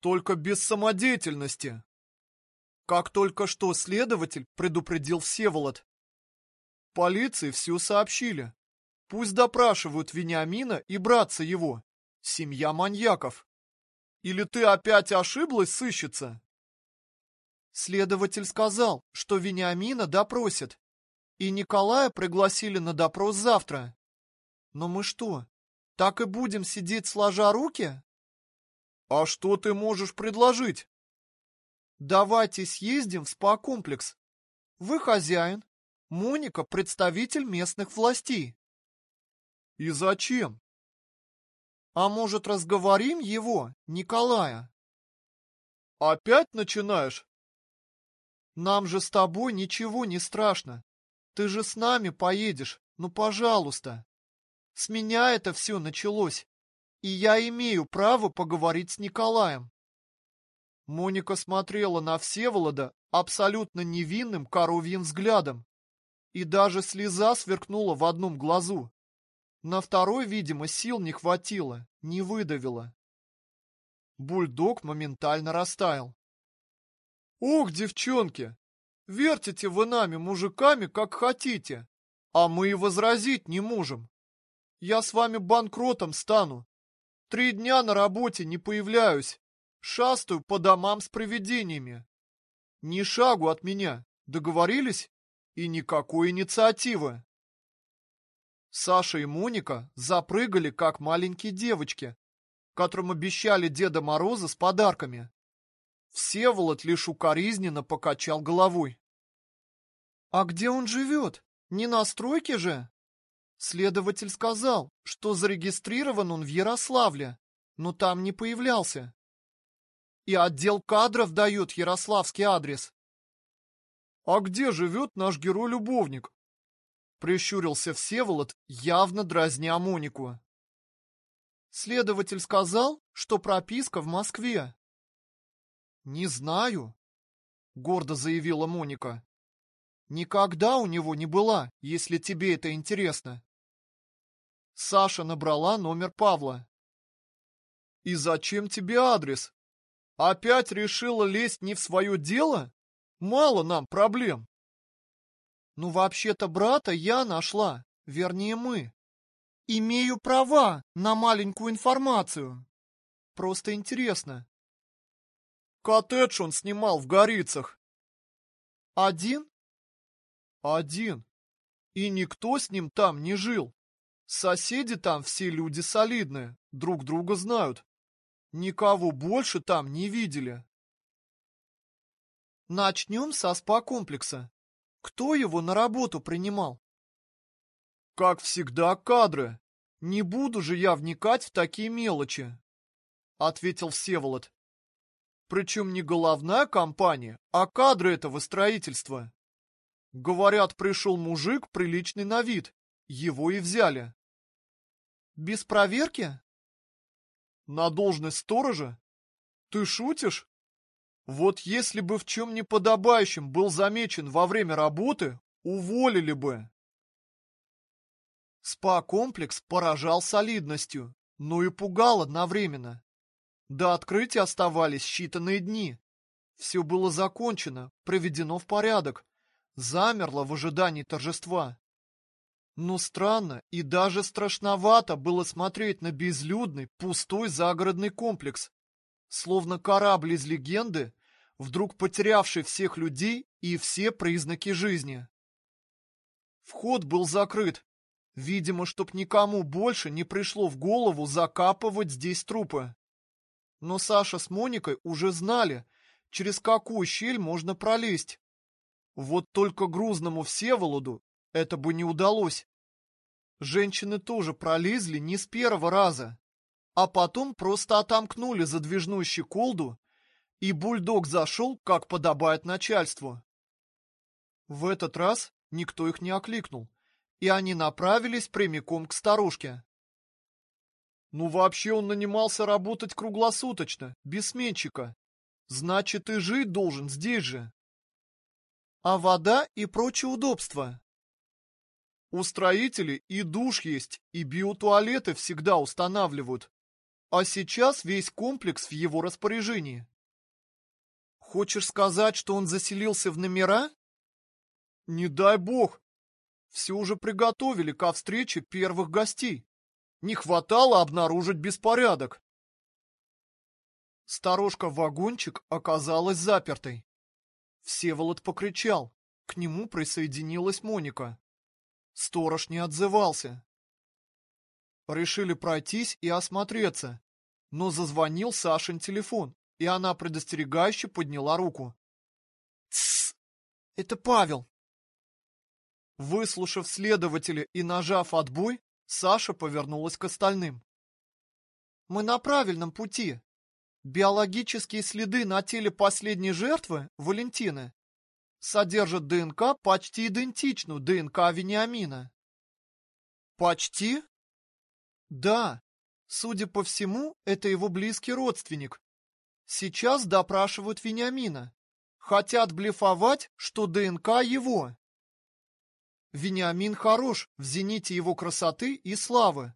Только без самодеятельности. Как только что следователь предупредил Всеволод. Полиции все сообщили. Пусть допрашивают Вениамина и братца его. Семья маньяков. Или ты опять ошиблась, сыщица? Следователь сказал, что Вениамина допросят, и Николая пригласили на допрос завтра. Но мы что, так и будем сидеть сложа руки? А что ты можешь предложить? Давайте съездим в спа-комплекс. Вы хозяин, Моника представитель местных властей. И зачем? А может, разговорим его, Николая? Опять начинаешь? Нам же с тобой ничего не страшно. Ты же с нами поедешь, ну пожалуйста. С меня это все началось, и я имею право поговорить с Николаем. Моника смотрела на Всеволода абсолютно невинным коровьим взглядом, и даже слеза сверкнула в одном глазу. На второй, видимо, сил не хватило, не выдавила. Бульдог моментально растаял. «Ох, девчонки, Вертите вы нами, мужиками, как хотите, а мы и возразить не можем. Я с вами банкротом стану. Три дня на работе не появляюсь, шастаю по домам с привидениями. Ни шагу от меня, договорились? И никакой инициативы. Саша и Моника запрыгали, как маленькие девочки, которым обещали Деда Мороза с подарками. Всеволод лишь укоризненно покачал головой. «А где он живет? Не на стройке же?» Следователь сказал, что зарегистрирован он в Ярославле, но там не появлялся. И отдел кадров дает ярославский адрес. «А где живет наш герой-любовник?» Прищурился Всеволод, явно дразня Монику. Следователь сказал, что прописка в Москве. «Не знаю», — гордо заявила Моника. Никогда у него не была, если тебе это интересно. Саша набрала номер Павла. И зачем тебе адрес? Опять решила лезть не в свое дело? Мало нам проблем. Ну, вообще-то брата я нашла, вернее мы. Имею права на маленькую информацию. Просто интересно. Коттедж он снимал в Горицах. Один? Один. И никто с ним там не жил. Соседи там все люди солидные, друг друга знают. Никого больше там не видели. Начнем со спа-комплекса. Кто его на работу принимал? Как всегда, кадры. Не буду же я вникать в такие мелочи, ответил Всеволод. Причем не головная компания, а кадры этого строительства. Говорят, пришел мужик приличный на вид. Его и взяли. Без проверки? На должность сторожа? Ты шутишь? Вот если бы в чем неподобающем был замечен во время работы, уволили бы. Спа-комплекс поражал солидностью, но и пугал одновременно. До открытия оставались считанные дни. Все было закончено, приведено в порядок, замерла в ожидании торжества. Но странно и даже страшновато было смотреть на безлюдный, пустой загородный комплекс, словно корабль из легенды, вдруг потерявший всех людей и все признаки жизни. Вход был закрыт, видимо, чтоб никому больше не пришло в голову закапывать здесь трупы. Но Саша с Моникой уже знали, через какую щель можно пролезть, вот только грузному Всеволоду это бы не удалось. Женщины тоже пролезли не с первого раза, а потом просто отомкнули задвижную щеколду, и бульдог зашел, как подобает начальству. В этот раз никто их не окликнул, и они направились прямиком к старушке. Ну вообще он нанимался работать круглосуточно, без сменщика. Значит, и жить должен здесь же а вода и прочие удобства. У строителей и душ есть, и биотуалеты всегда устанавливают. а сейчас весь комплекс в его распоряжении. Хочешь сказать, что он заселился в номера? Не дай бог. Все уже приготовили ко встрече первых гостей. Не хватало обнаружить беспорядок. Сторожка-вагончик оказалась запертой. Всеволод покричал. К нему присоединилась Моника. Сторож не отзывался. Решили пройтись и осмотреться, но зазвонил Сашин телефон, и она предостерегающе подняла руку. «Тссс! Это Павел!» Выслушав следователя и нажав отбой, Саша повернулась к остальным. «Мы на правильном пути. Биологические следы на теле последней жертвы, Валентины, содержат ДНК почти идентичную ДНК Вениамина». «Почти?» «Да. Судя по всему, это его близкий родственник. Сейчас допрашивают Вениамина. Хотят блефовать, что ДНК его. Вениамин хорош в зените его красоты и славы.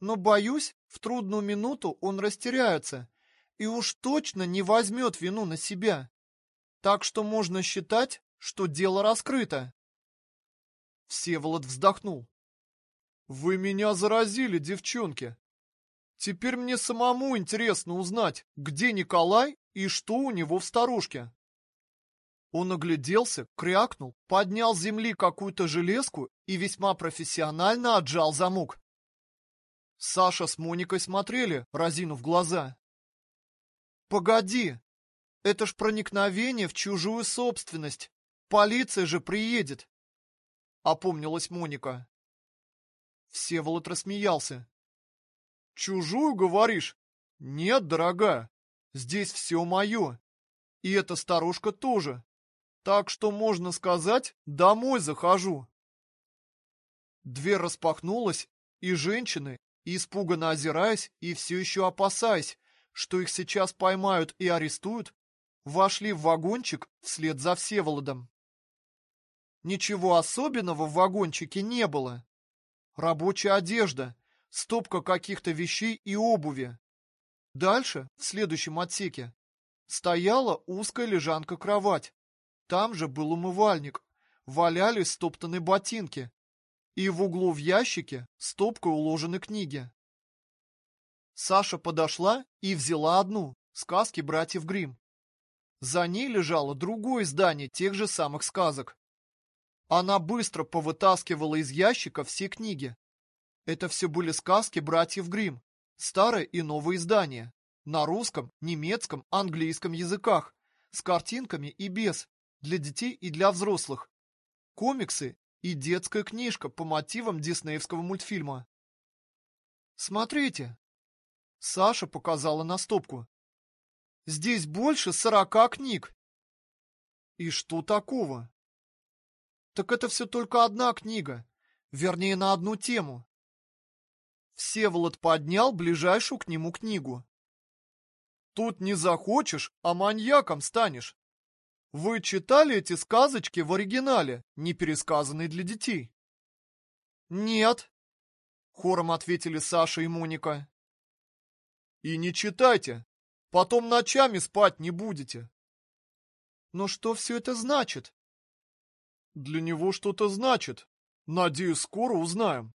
Но, боюсь, в трудную минуту он растеряется и уж точно не возьмет вину на себя. Так что можно считать, что дело раскрыто. Всеволод вздохнул. Вы меня заразили, девчонки. Теперь мне самому интересно узнать, где Николай и что у него в старушке. Он огляделся, крякнул, поднял с земли какую-то железку и весьма профессионально отжал замок. Саша с Моникой смотрели, разинув глаза. «Погоди, это ж проникновение в чужую собственность. Полиция же приедет!» Опомнилась Моника. Всеволод рассмеялся. «Чужую, говоришь? Нет, дорогая, здесь все мое. И эта старушка тоже. Так что, можно сказать, домой захожу. Дверь распахнулась, и женщины, испуганно озираясь и все еще опасаясь, что их сейчас поймают и арестуют, вошли в вагончик вслед за Всеволодом. Ничего особенного в вагончике не было. Рабочая одежда, стопка каких-то вещей и обуви. Дальше, в следующем отсеке, стояла узкая лежанка-кровать. Там же был умывальник, валялись стоптанные ботинки, и в углу в ящике стопкой уложены книги. Саша подошла и взяла одну, сказки братьев Гримм. За ней лежало другое издание тех же самых сказок. Она быстро повытаскивала из ящика все книги. Это все были сказки братьев Гримм, старое и новое издание, на русском, немецком, английском языках, с картинками и без, для детей и для взрослых, комиксы и детская книжка по мотивам диснеевского мультфильма. Смотрите. Саша показала на стопку. Здесь больше сорока книг. И что такого? Так это все только одна книга, вернее, на одну тему. Всеволод поднял ближайшую к нему книгу. Тут не захочешь, а маньяком станешь. Вы читали эти сказочки в оригинале, не пересказанные для детей? Нет, хором ответили Саша и Моника. И не читайте, потом ночами спать не будете. Но что все это значит? Для него что-то значит. Надеюсь, скоро узнаем.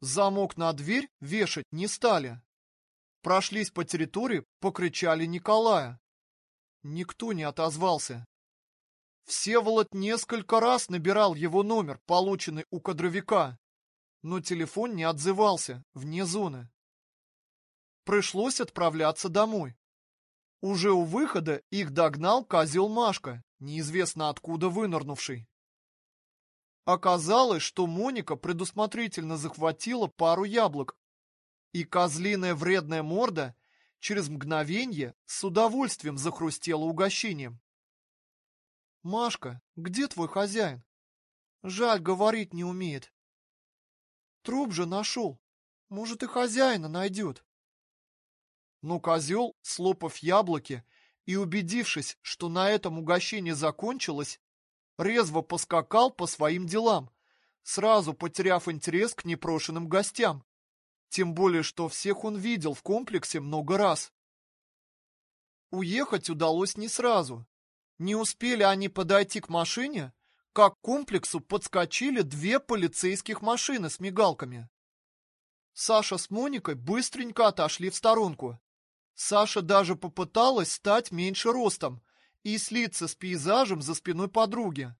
Замок на дверь вешать не стали. Прошлись по территории, покричали Николая. Никто не отозвался. Всеволод несколько раз набирал его номер, полученный у кадровика, но телефон не отзывался, вне зоны. Пришлось отправляться домой. Уже у выхода их догнал козел Машка, неизвестно откуда вынырнувший. Оказалось, что Моника предусмотрительно захватила пару яблок, и козлиная вредная морда через мгновенье с удовольствием захрустела угощением. «Машка, где твой хозяин? Жаль, говорить не умеет. Труп же нашел. Может, и хозяина найдет». Но козел, слопав яблоки и убедившись, что на этом угощение закончилось, резво поскакал по своим делам, сразу потеряв интерес к непрошенным гостям. Тем более, что всех он видел в комплексе много раз. Уехать удалось не сразу. Не успели они подойти к машине, как к комплексу подскочили две полицейских машины с мигалками. Саша с Моникой быстренько отошли в сторонку. Саша даже попыталась стать меньше ростом и слиться с пейзажем за спиной подруги.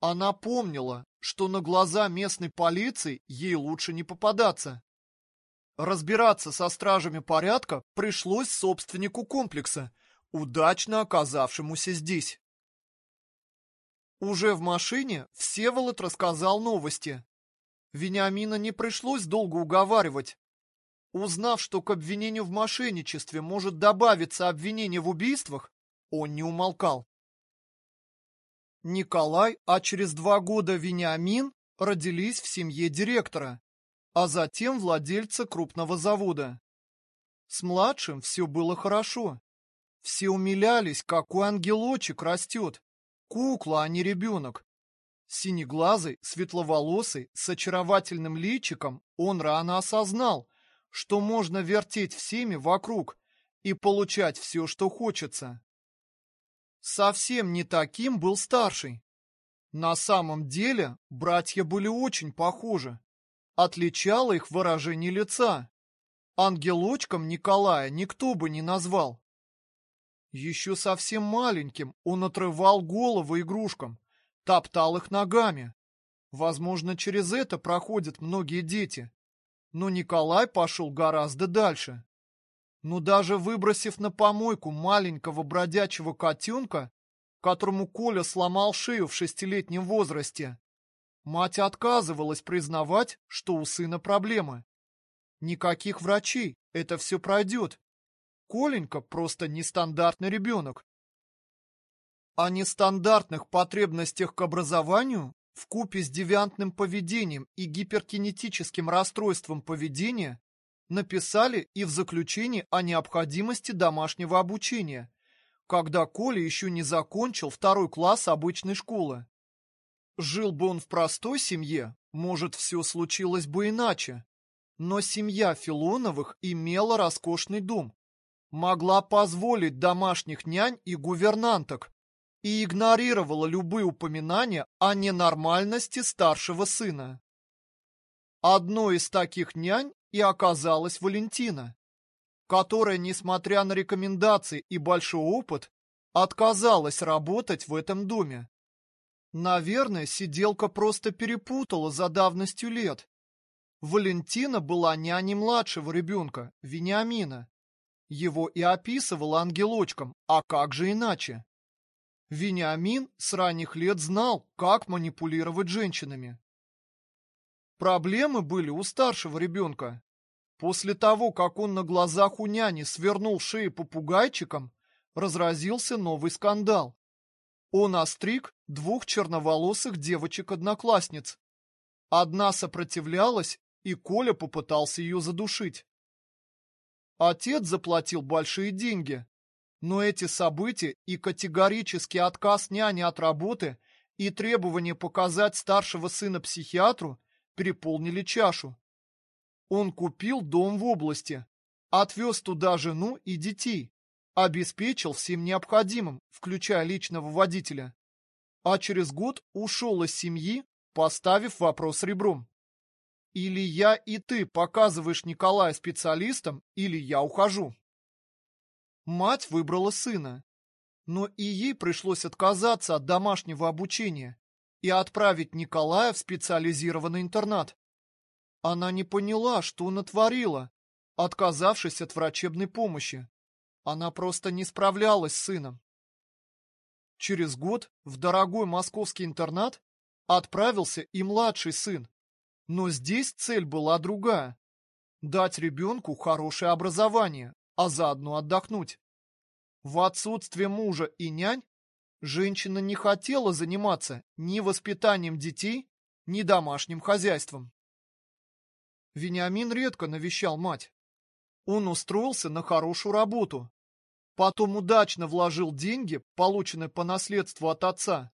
Она помнила, что на глаза местной полиции ей лучше не попадаться. Разбираться со стражами порядка пришлось собственнику комплекса, удачно оказавшемуся здесь. Уже в машине Всеволод рассказал новости. Вениамина не пришлось долго уговаривать. Узнав, что к обвинению в мошенничестве может добавиться обвинение в убийствах, он не умолкал. Николай, а через два года Вениамин родились в семье директора, а затем владельца крупного завода. С младшим все было хорошо. Все умилялись, какой ангелочек растет. Кукла, а не ребенок. Синеглазый, светловолосый, с очаровательным личиком, он рано осознал, что можно вертеть всеми вокруг и получать все, что хочется. Совсем не таким был старший. На самом деле братья были очень похожи. Отличало их выражение лица. Ангелочком Николая никто бы не назвал. Еще совсем маленьким он отрывал головы игрушкам, топтал их ногами. Возможно, через это проходят многие дети. Но Николай пошел гораздо дальше. Но даже выбросив на помойку маленького бродячего котенка, которому Коля сломал шею в шестилетнем возрасте, мать отказывалась признавать, что у сына проблемы. Никаких врачей, это все пройдет. Коленька просто нестандартный ребенок. О нестандартных потребностях к образованию в купе с девиантным поведением и гиперкинетическим расстройством поведения написали и в заключении о необходимости домашнего обучения, когда Коля еще не закончил второй класс обычной школы. Жил бы он в простой семье, может, все случилось бы иначе. Но семья Филоновых имела роскошный дом, могла позволить домашних нянь и гувернанток, и игнорировала любые упоминания о ненормальности старшего сына. Одной из таких нянь и оказалась Валентина, которая, несмотря на рекомендации и большой опыт, отказалась работать в этом доме. Наверное, сиделка просто перепутала за давностью лет. Валентина была няней младшего ребенка, Вениамина. Его и описывал ангелочком, а как же иначе? Вениамин с ранних лет знал, как манипулировать женщинами. Проблемы были у старшего ребенка. После того, как он на глазах у няни свернул шею попугайчиком, разразился новый скандал. Он остриг двух черноволосых девочек-одноклассниц. Одна сопротивлялась, и Коля попытался ее задушить. Отец заплатил большие деньги, но эти события и категорический отказ няни от работы и требование показать старшего сына психиатру переполнили чашу. Он купил дом в области, отвез туда жену и детей, обеспечил всем необходимым, включая личного водителя, а через год ушел из семьи, поставив вопрос ребром. Или я и ты показываешь Николая специалистом, или я ухожу. Мать выбрала сына. Но и ей пришлось отказаться от домашнего обучения и отправить Николая в специализированный интернат. Она не поняла, что натворила, отказавшись от врачебной помощи. Она просто не справлялась с сыном. Через год в дорогой московский интернат отправился и младший сын. Но здесь цель была другая – дать ребенку хорошее образование, а заодно отдохнуть. В отсутствие мужа и нянь женщина не хотела заниматься ни воспитанием детей, ни домашним хозяйством. Вениамин редко навещал мать. Он устроился на хорошую работу. Потом удачно вложил деньги, полученные по наследству от отца,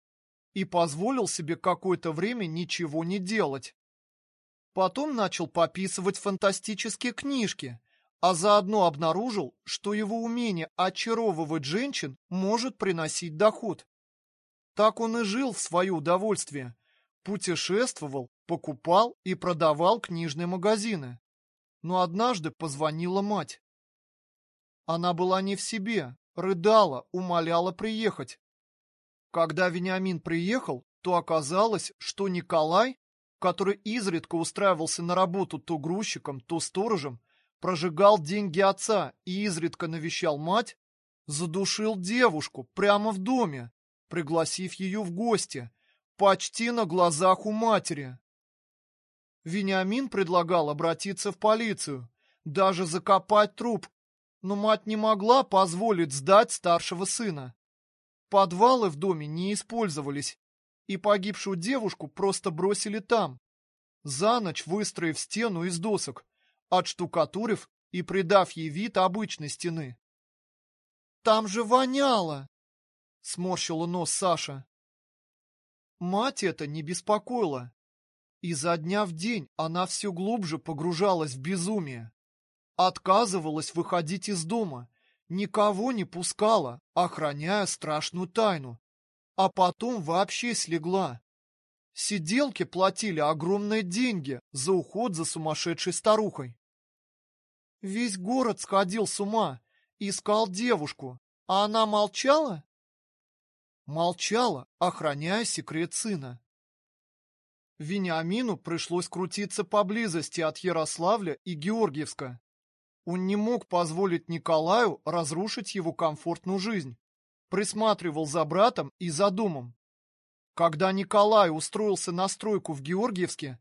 и позволил себе какое-то время ничего не делать. Потом начал пописывать фантастические книжки, а заодно обнаружил, что его умение очаровывать женщин может приносить доход. Так он и жил в свое удовольствие, путешествовал, покупал и продавал книжные магазины. Но однажды позвонила мать. Она была не в себе, рыдала, умоляла приехать. Когда Вениамин приехал, то оказалось, что Николай, который изредка устраивался на работу то грузчиком, то сторожем, прожигал деньги отца и изредка навещал мать, задушил девушку прямо в доме, пригласив ее в гости, почти на глазах у матери. Вениамин предлагал обратиться в полицию, даже закопать труп, но мать не могла позволить сдать старшего сына. Подвалы в доме не использовались, и погибшую девушку просто бросили там, за ночь выстроив стену из досок, отштукатурив и придав ей вид обычной стены. «Там же воняло!» — сморщила нос Саша. Мать это не беспокоила. Изо дня в день она все глубже погружалась в безумие. Отказывалась выходить из дома, никого не пускала, охраняя страшную тайну. А потом вообще слегла. Сиделки платили огромные деньги за уход за сумасшедшей старухой. Весь город сходил с ума, искал девушку, а она молчала? Молчала, охраняя секрет сына. Вениамину пришлось крутиться поблизости от Ярославля и Георгиевска. Он не мог позволить Николаю разрушить его комфортную жизнь. Присматривал за братом и за домом. Когда Николай устроился на стройку в Георгиевске,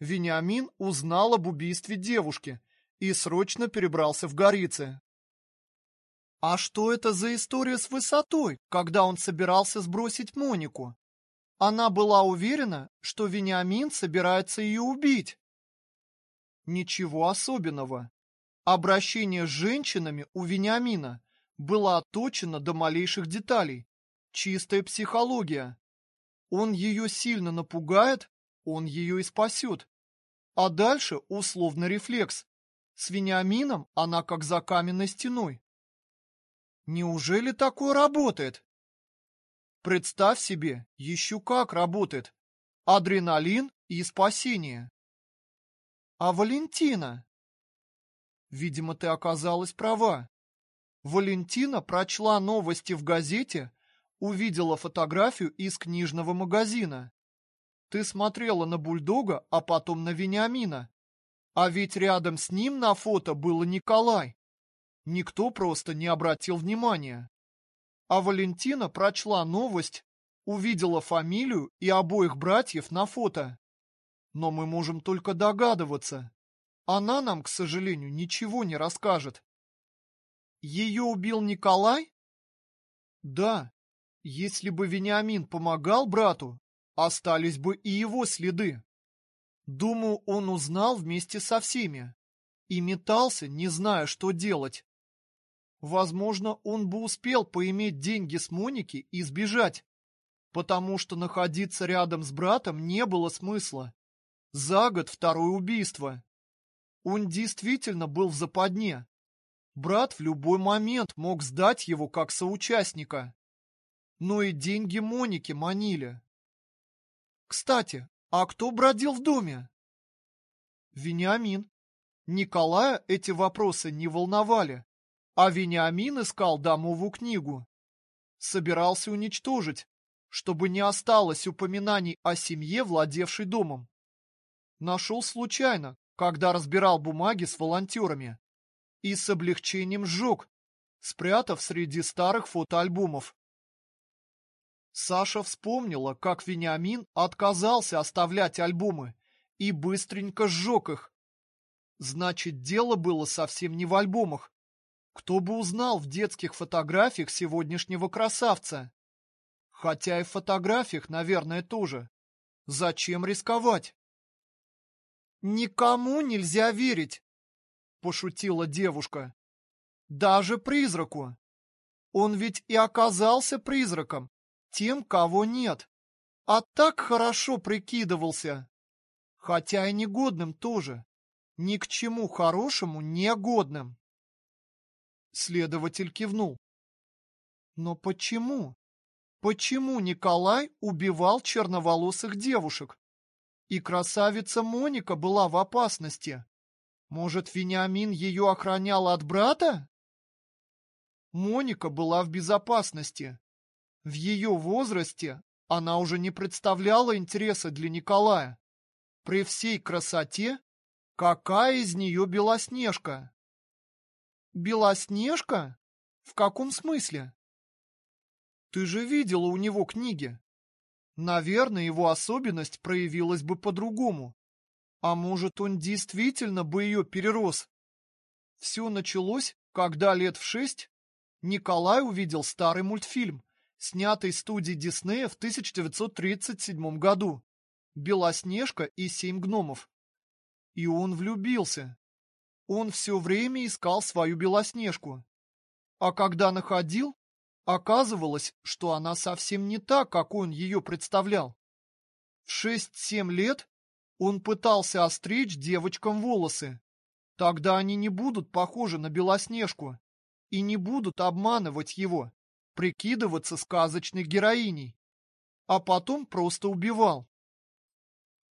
Вениамин узнал об убийстве девушки и срочно перебрался в Горице. А что это за история с высотой, когда он собирался сбросить Монику? Она была уверена, что Вениамин собирается ее убить. Ничего особенного. Обращение с женщинами у Вениамина было отточено до малейших деталей. Чистая психология. Он ее сильно напугает, он ее и спасет. А дальше условный рефлекс. С Вениамином она как за каменной стеной. Неужели такое работает? Представь себе, еще как работает. Адреналин и спасение. А Валентина? Видимо, ты оказалась права. Валентина прочла новости в газете, увидела фотографию из книжного магазина. Ты смотрела на бульдога, а потом на Вениамина. А ведь рядом с ним на фото был Николай. Никто просто не обратил внимания. А Валентина прочла новость, увидела фамилию и обоих братьев на фото. Но мы можем только догадываться. Она нам, к сожалению, ничего не расскажет. Ее убил Николай? Да. Если бы Вениамин помогал брату, остались бы и его следы. Думаю, он узнал вместе со всеми и метался, не зная, что делать. Возможно, он бы успел поиметь деньги с Моники и сбежать, потому что находиться рядом с братом не было смысла. За год второе убийство. Он действительно был в западне. Брат в любой момент мог сдать его как соучастника. Но и деньги Моники манили. Кстати, а кто бродил в доме? Вениамин. Николая эти вопросы не волновали. А Вениамин искал домовую книгу. Собирался уничтожить, чтобы не осталось упоминаний о семье, владевшей домом. Нашел случайно, когда разбирал бумаги с волонтерами. И с облегчением сжег, спрятав среди старых фотоальбомов. Саша вспомнила, как Вениамин отказался оставлять альбомы и быстренько сжег их. Значит, дело было совсем не в альбомах, кто бы узнал в детских фотографиях сегодняшнего красавца? Хотя и в фотографиях, наверное, тоже. Зачем рисковать? Никому нельзя верить, пошутила девушка. Даже призраку. Он ведь и оказался призраком, тем, кого нет. А так хорошо прикидывался. Хотя и негодным тоже. Ни к чему хорошему негодным. Следователь кивнул. Но почему? Почему Николай убивал черноволосых девушек? И красавица Моника была в опасности. Может, Вениамин ее охранял от брата? Моника была в безопасности. В ее возрасте она уже не представляла интереса для Николая. При всей красоте, какая из нее Белоснежка? Белоснежка? В каком смысле? Ты же видела у него книги. Наверное, его особенность проявилась бы по-другому. А может, он действительно бы ее перерос? Все началось, когда лет в шесть Николай увидел старый мультфильм, снятый студией Диснея в 1937 году «Белоснежка и семь гномов». И он влюбился. Он все время искал свою Белоснежку. А когда находил, оказывалось, что она совсем не так, как он ее представлял. В шесть-семь лет он пытался остричь девочкам волосы. Тогда они не будут похожи на Белоснежку и не будут обманывать его, прикидываться сказочной героиней, а потом просто убивал.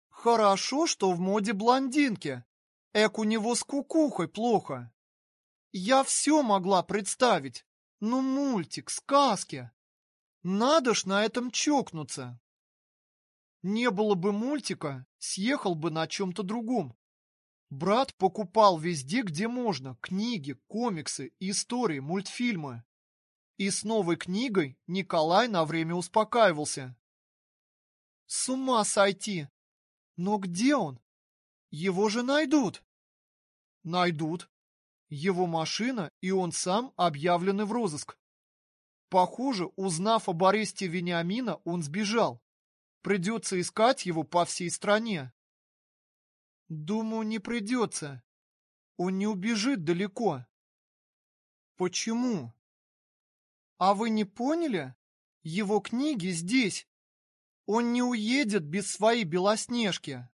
Хорошо, что в моде блондинки. Эк у него с кукухой плохо. Я все могла представить. Ну, мультик, сказки. Надо ж на этом чокнуться. Не было бы мультика, съехал бы на чем-то другом. Брат покупал везде, где можно, книги, комиксы, истории, мультфильмы. И с новой книгой Николай на время успокаивался. С ума сойти! Но где он? Его же найдут. Найдут. Его машина и он сам объявлены в розыск. Похоже, узнав об аресте Вениамина, он сбежал. Придется искать его по всей стране. Думаю, не придется. Он не убежит далеко. Почему? А вы не поняли? Его книги здесь. Он не уедет без своей Белоснежки.